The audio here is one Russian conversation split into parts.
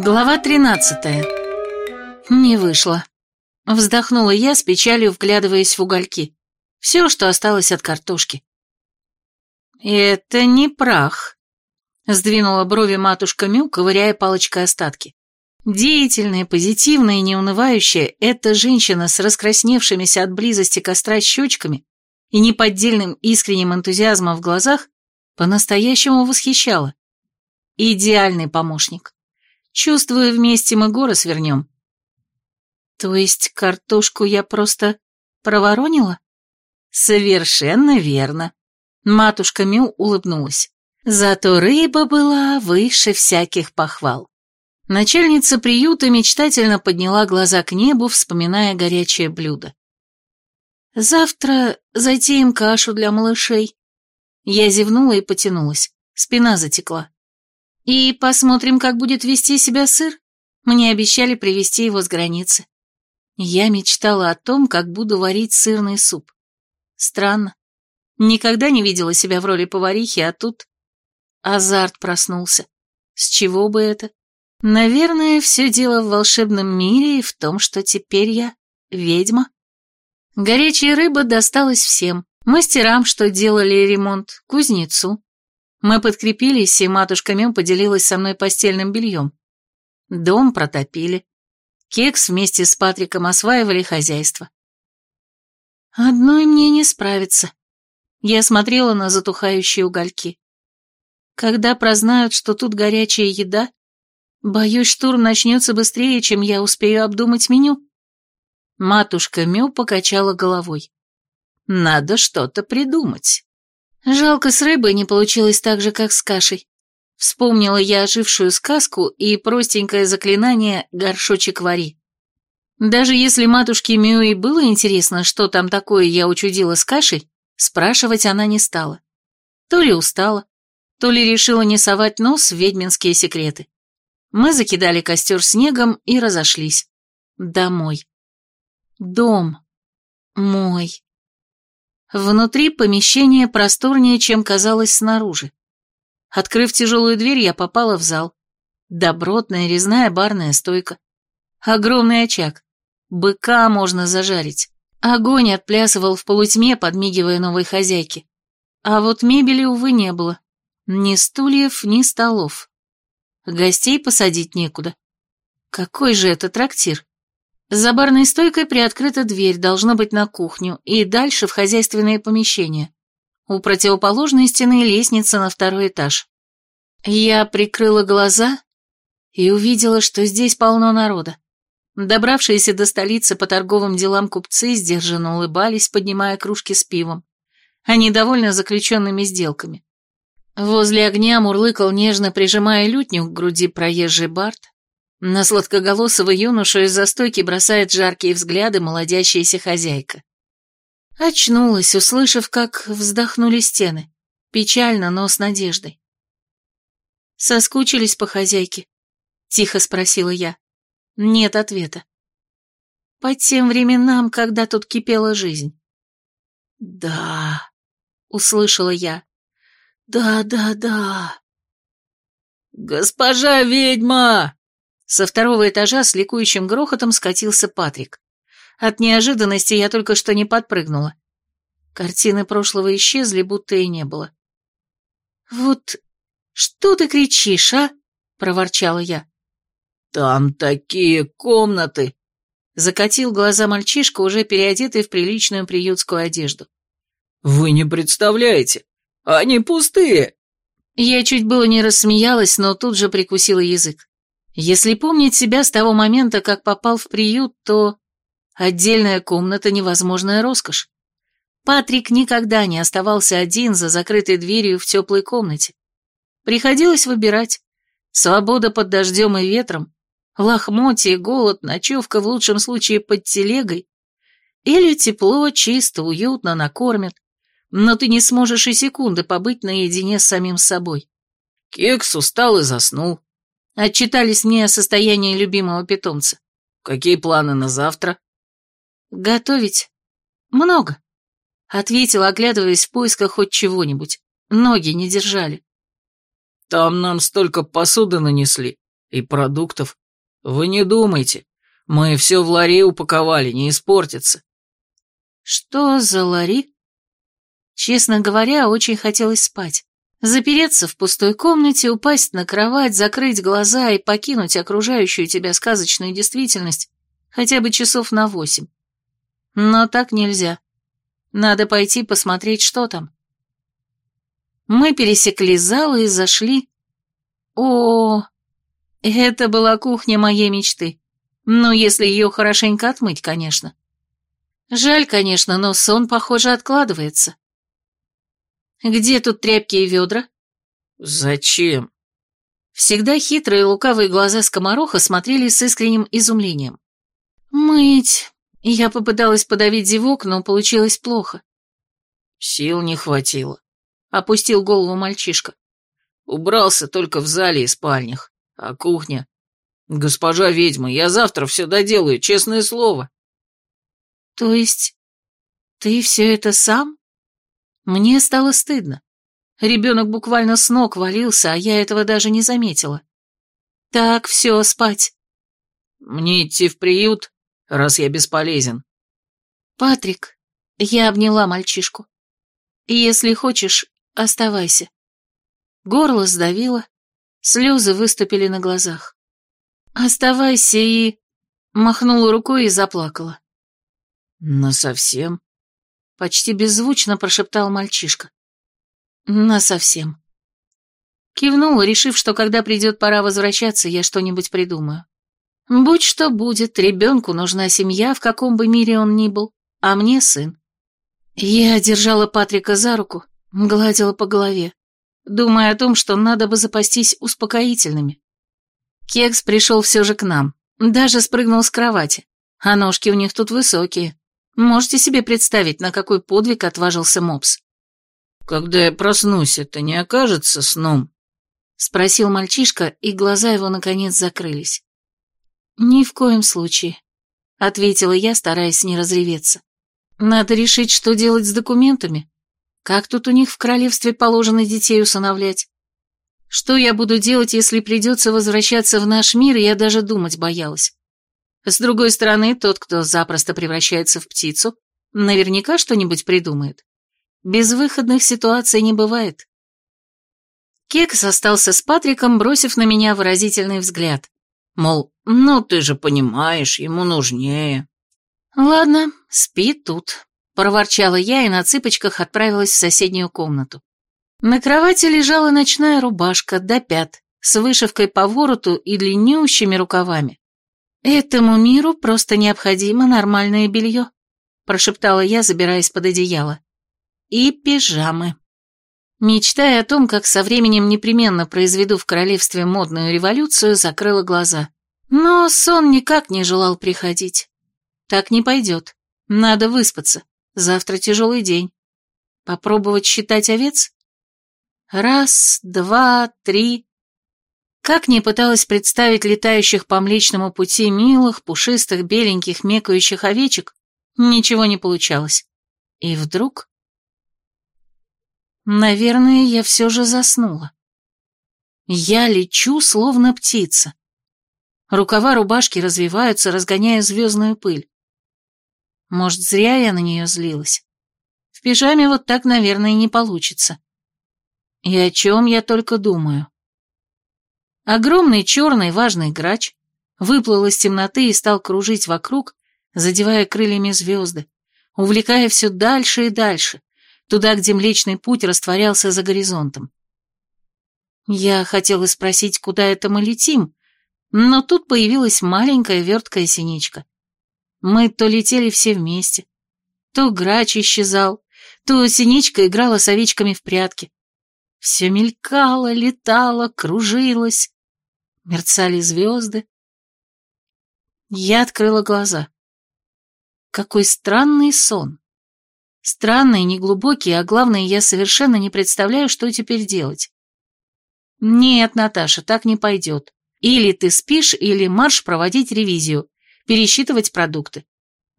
Глава 13. Не вышло. Вздохнула я с печалью, вглядываясь в угольки. Все, что осталось от картошки. «Это не прах», — сдвинула брови матушка Мю, ковыряя палочкой остатки. Деятельная, позитивная и неунывающая, эта женщина с раскрасневшимися от близости костра щечками и неподдельным искренним энтузиазмом в глазах по-настоящему восхищала. Идеальный помощник. Чувствую, вместе мы горы свернем. То есть картошку я просто проворонила? Совершенно верно. Матушка Мю улыбнулась. Зато рыба была выше всяких похвал. Начальница приюта мечтательно подняла глаза к небу, вспоминая горячее блюдо. «Завтра затеем кашу для малышей». Я зевнула и потянулась. Спина затекла. И посмотрим, как будет вести себя сыр. Мне обещали привезти его с границы. Я мечтала о том, как буду варить сырный суп. Странно. Никогда не видела себя в роли поварихи, а тут... Азарт проснулся. С чего бы это? Наверное, все дело в волшебном мире и в том, что теперь я ведьма. Горячая рыба досталась всем. Мастерам, что делали ремонт, кузнецу, мы подкрепились, и матушка Мем поделилась со мной постельным бельем. Дом протопили. Кекс вместе с Патриком осваивали хозяйство. Одной мне не справиться. Я смотрела на затухающие угольки. Когда прознают, что тут горячая еда, боюсь, штурм начнется быстрее, чем я успею обдумать меню. Матушка Мю покачала головой. Надо что-то придумать. Жалко, с рыбой не получилось так же, как с кашей. Вспомнила я ожившую сказку и простенькое заклинание «горшочек вари». Даже если матушке Мю и было интересно, что там такое я учудила с кашей, спрашивать она не стала. То ли устала, то ли решила не совать нос в ведьминские секреты. Мы закидали костер снегом и разошлись. Домой. Дом. Мой. Внутри помещение просторнее, чем казалось снаружи. Открыв тяжелую дверь, я попала в зал. Добротная резная барная стойка. Огромный очаг. Быка можно зажарить. Огонь отплясывал в полутьме, подмигивая новой хозяйке. А вот мебели, увы, не было. Ни стульев, ни столов. Гостей посадить некуда. Какой же это трактир? За барной стойкой приоткрыта дверь, должно быть на кухню, и дальше в хозяйственное помещение. У противоположной стены лестница на второй этаж. Я прикрыла глаза и увидела, что здесь полно народа. Добравшиеся до столицы по торговым делам купцы сдержанно улыбались, поднимая кружки с пивом. Они довольны заключенными сделками. Возле огня мурлыкал, нежно прижимая лютню к груди проезжий Барт, на сладкоголосого юношу из застойки бросает жаркие взгляды молодящаяся хозяйка. Очнулась, услышав, как вздохнули стены. Печально, но с надеждой. «Соскучились по хозяйке?» — тихо спросила я. Нет ответа. По тем временам, когда тут кипела жизнь. «Да», — услышала я. «Да, да, да». «Госпожа ведьма!» Со второго этажа с ликующим грохотом скатился Патрик. От неожиданности я только что не подпрыгнула. Картины прошлого исчезли, будто и не было. «Вот что ты кричишь, а?» — проворчала я. «Там такие комнаты!» — закатил глаза мальчишка, уже переодетый в приличную приютскую одежду. «Вы не представляете! Они пустые!» Я чуть было не рассмеялась, но тут же прикусила язык. Если помнить себя с того момента, как попал в приют, то отдельная комната — невозможная роскошь. Патрик никогда не оставался один за закрытой дверью в теплой комнате. Приходилось выбирать. Свобода под дождем и ветром, лохмотье, голод, ночевка в лучшем случае под телегой, или тепло, чисто, уютно накормят, но ты не сможешь и секунды побыть наедине с самим собой. Кекс устал и заснул. Отчитались мне о состоянии любимого питомца. Какие планы на завтра? Готовить. Много. Ответила, оглядываясь в поисках хоть чего-нибудь. Ноги не держали. Там нам столько посуды нанесли. И продуктов. Вы не думайте. Мы все в ларе упаковали, не испортится. Что за лари? Честно говоря, очень хотелось спать. Запереться в пустой комнате, упасть на кровать, закрыть глаза и покинуть окружающую тебя сказочную действительность хотя бы часов на восемь. Но так нельзя. Надо пойти посмотреть, что там. Мы пересекли зал и зашли. О, это была кухня моей мечты. Ну, если ее хорошенько отмыть, конечно. Жаль, конечно, но сон, похоже, откладывается. Где тут тряпки и ведра? Зачем? Всегда хитрые лукавые глаза скомороха смотрели с искренним изумлением. Мыть. Я попыталась подавить зевок, но получилось плохо. Сил не хватило. Опустил голову мальчишка. Убрался только в зале и спальнях. А кухня? Госпожа ведьма, я завтра все доделаю, честное слово. То есть ты все это сам? Мне стало стыдно. Ребенок буквально с ног валился, а я этого даже не заметила. Так, все, спать. Мне идти в приют, раз я бесполезен. Патрик, я обняла мальчишку. Если хочешь, оставайся. Горло сдавило, слезы выступили на глазах. Оставайся и... Махнула рукой и заплакала. «Насовсем?» Почти беззвучно прошептал мальчишка. «Насовсем». Кивнула, решив, что когда придет пора возвращаться, я что-нибудь придумаю. Будь что будет, ребенку нужна семья, в каком бы мире он ни был, а мне сын. Я держала Патрика за руку, гладила по голове, думая о том, что надо бы запастись успокоительными. Кекс пришел все же к нам, даже спрыгнул с кровати, а ножки у них тут высокие. Можете себе представить, на какой подвиг отважился Мопс? «Когда я проснусь, это не окажется сном?» — спросил мальчишка, и глаза его наконец закрылись. «Ни в коем случае», — ответила я, стараясь не разреветься. «Надо решить, что делать с документами. Как тут у них в королевстве положено детей усыновлять? Что я буду делать, если придется возвращаться в наш мир, я даже думать боялась. С другой стороны, тот, кто запросто превращается в птицу, наверняка что-нибудь придумает. Безвыходных ситуаций не бывает. Кекс остался с Патриком, бросив на меня выразительный взгляд. Мол, ну ты же понимаешь, ему нужнее. Ладно, спи тут, проворчала я и на цыпочках отправилась в соседнюю комнату. На кровати лежала ночная рубашка до пят, с вышивкой по вороту и длиннющими рукавами. «Этому миру просто необходимо нормальное белье», прошептала я, забираясь под одеяло. «И пижамы». Мечтая о том, как со временем непременно произведу в королевстве модную революцию, закрыла глаза. Но сон никак не желал приходить. Так не пойдет. Надо выспаться. Завтра тяжелый день. Попробовать считать овец? Раз, два, три. Как ни пыталась представить летающих по Млечному пути милых, пушистых, беленьких, мекающих овечек, ничего не получалось. И вдруг... Наверное, я все же заснула. Я лечу, словно птица. Рукава рубашки развиваются, разгоняя звездную пыль. Может, зря я на нее злилась. В пижаме вот так, наверное, не получится. И о чем я только думаю. Огромный черный важный грач выплыл из темноты и стал кружить вокруг, задевая крыльями звезды, увлекая все дальше и дальше, туда, где Млечный Путь растворялся за горизонтом. Я хотела спросить, куда это мы летим, но тут появилась маленькая верткая синичка. Мы то летели все вместе, то грач исчезал, то синичка играла с овечками в прятки. Все мелькало, летало, кружилось мерцали звезды. Я открыла глаза. Какой странный сон. Странный, неглубокий, а главное, я совершенно не представляю, что теперь делать. Нет, Наташа, так не пойдет. Или ты спишь, или марш проводить ревизию, пересчитывать продукты.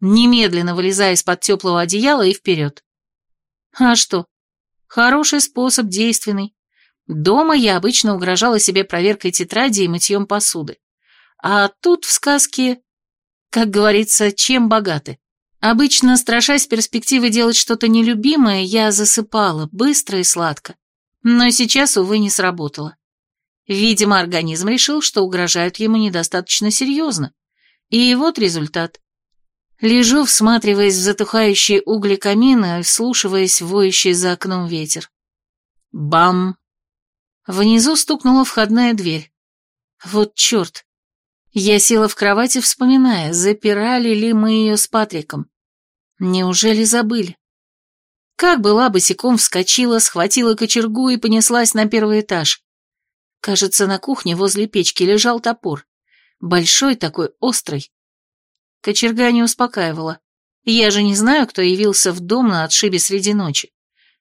Немедленно вылезай из-под теплого одеяла и вперед. А что? Хороший способ, действенный. Дома я обычно угрожала себе проверкой тетради и мытьем посуды. А тут в сказке, как говорится, чем богаты. Обычно, страшась перспективы делать что-то нелюбимое, я засыпала быстро и сладко. Но сейчас, увы, не сработало. Видимо, организм решил, что угрожают ему недостаточно серьезно. И вот результат. Лежу, всматриваясь в затухающие угли камина вслушиваясь в воющий за окном ветер. Бам! Внизу стукнула входная дверь. Вот черт! Я села в кровати, вспоминая, запирали ли мы ее с Патриком. Неужели забыли? Как была босиком, вскочила, схватила кочергу и понеслась на первый этаж. Кажется, на кухне возле печки лежал топор. Большой такой, острый. Кочерга не успокаивала. Я же не знаю, кто явился в дом на отшибе среди ночи.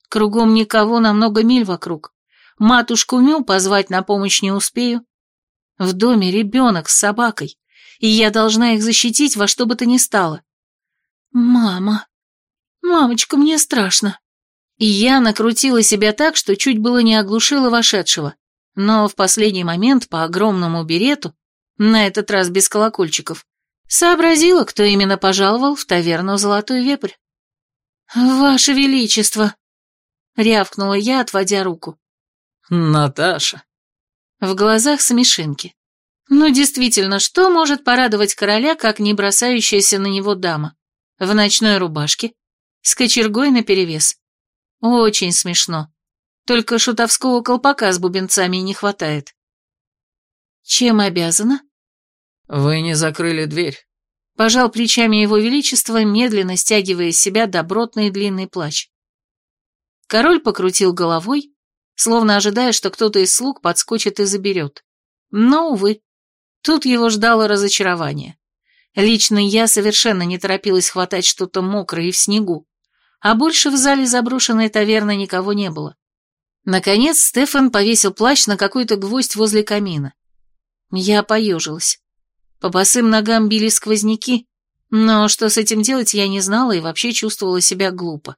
Кругом никого на много миль вокруг. Матушку Мю позвать на помощь не успею. В доме ребенок с собакой, и я должна их защитить во что бы то ни стало. Мама, мамочка, мне страшно. И я накрутила себя так, что чуть было не оглушила вошедшего. Но в последний момент по огромному берету, на этот раз без колокольчиков, сообразила, кто именно пожаловал в таверну «Золотой вепрь». «Ваше Величество!» — рявкнула я, отводя руку. «Наташа!» В глазах смешинки. Ну, действительно, что может порадовать короля, как не бросающаяся на него дама? В ночной рубашке, с кочергой наперевес. Очень смешно. Только шутовского колпака с бубенцами не хватает. Чем обязана? Вы не закрыли дверь. Пожал плечами его величества, медленно стягивая из себя добротный длинный плащ. Король покрутил головой, словно ожидая, что кто-то из слуг подскочит и заберет. Но, увы, тут его ждало разочарование. Лично я совершенно не торопилась хватать что-то мокрое и в снегу, а больше в зале заброшенной таверны никого не было. Наконец Стефан повесил плащ на какой-то гвоздь возле камина. Я поежилась. По босым ногам били сквозняки, но что с этим делать я не знала и вообще чувствовала себя глупо.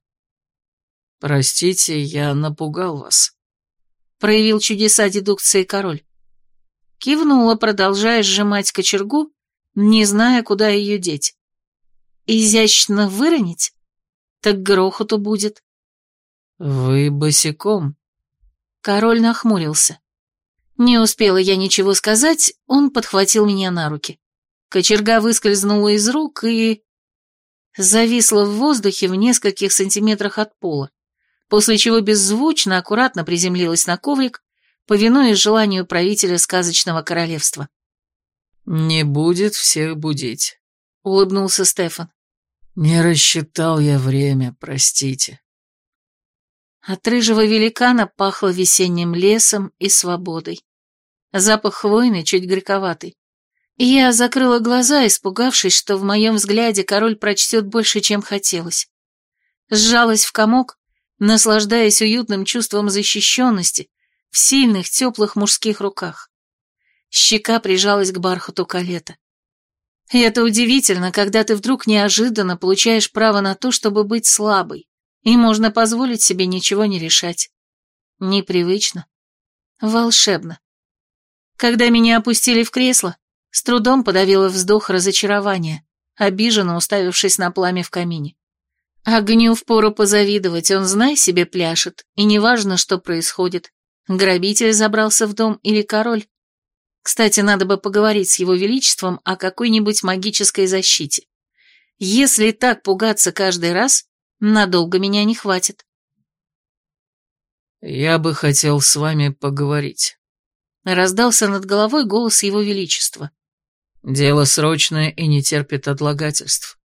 «Простите, я напугал вас», проявил чудеса дедукции король. Кивнула, продолжая сжимать кочергу, не зная, куда ее деть. Изящно выронить? Так грохоту будет. Вы босиком. Король нахмурился. Не успела я ничего сказать, он подхватил меня на руки. Кочерга выскользнула из рук и... зависла в воздухе в нескольких сантиметрах от пола после чего беззвучно, аккуратно приземлилась на коврик, повинуясь желанию правителя сказочного королевства. «Не будет всех будить», — улыбнулся Стефан. «Не рассчитал я время, простите». От рыжего великана пахло весенним лесом и свободой. Запах хвойный, чуть горьковатый. я закрыла глаза, испугавшись, что в моем взгляде король прочтет больше, чем хотелось. Сжалась в комок наслаждаясь уютным чувством защищенности в сильных, теплых мужских руках. Щека прижалась к бархату калета. И это удивительно, когда ты вдруг неожиданно получаешь право на то, чтобы быть слабой, и можно позволить себе ничего не решать. Непривычно. Волшебно. Когда меня опустили в кресло, с трудом подавила вздох разочарования, обиженно уставившись на пламя в камине. Огню впору позавидовать, он, знай себе, пляшет, и неважно, что происходит. Грабитель забрался в дом или король. Кстати, надо бы поговорить с его величеством о какой-нибудь магической защите. Если так пугаться каждый раз, надолго меня не хватит. «Я бы хотел с вами поговорить», — раздался над головой голос его величества. «Дело срочное и не терпит отлагательств».